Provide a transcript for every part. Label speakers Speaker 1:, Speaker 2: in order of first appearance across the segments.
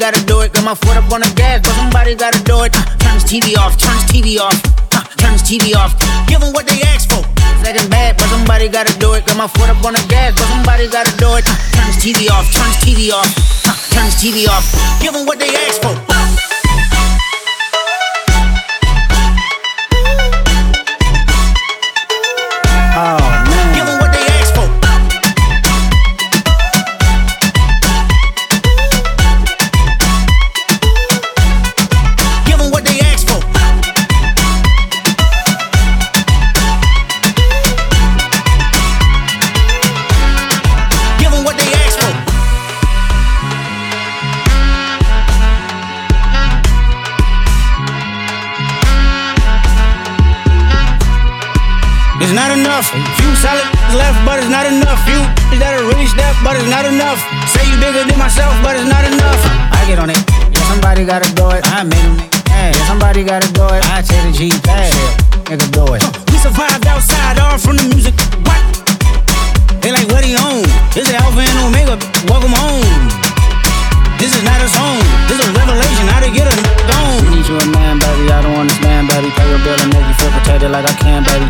Speaker 1: gotta do it. Got my foot up on the gas, but somebody gotta do it.
Speaker 2: Uh, turn this TV off, turn this TV off. Uh, turn this TV off. Give them what they ask for.
Speaker 1: Second bad, but somebody gotta do it. Got my foot up on the gas, but somebody gotta
Speaker 2: do it. Uh, turn this TV off, turn this TV off. Uh, turn this TV off. Give them what they
Speaker 1: it's not enough. Few solid left, but it's not enough. Few that are really step, but it's not enough. Say
Speaker 2: you bigger than myself, but it's
Speaker 1: not enough. I get on it. Yeah, somebody gotta do it. I made it. Yeah, somebody gotta do it. I take the G fast. Nigga do it.
Speaker 2: We survived outside, all from the music. What? They like what
Speaker 1: he
Speaker 2: own.
Speaker 1: This is Alpha and Omega. Welcome home. This is not a song. This is a
Speaker 2: revelation. How to get a dome.
Speaker 1: You need you a man, baby. I don't understand, baby. Pay your bill and make you feel protected like I can,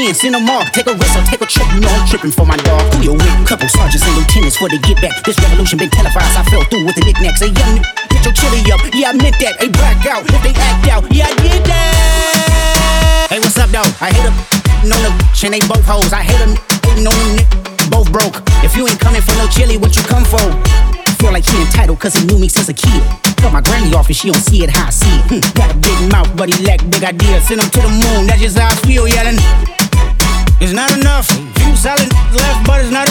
Speaker 2: Send them off, take a risk or take a trip, you know I'm tripping for my dog. Who you with? Couple sergeants and lieutenants for the get back. This revolution been televised, I fell through with the knickknacks. A young get your chili up, yeah, I meant that. They black out if they act out, yeah, I did that. Hey, what's up, though? I hate them, no, no, and they both hoes. I hate them, on them, both broke. If you ain't coming for no chili, what you come for? Feel like he entitled cause he knew me since a kid. Cut my granny off and she don't see it how I see it. Hmm. Got a big mouth, but he lack big ideas. Send him to the moon, that's just how I feel, yelling.
Speaker 1: It's not enough. Few solid left, but it's not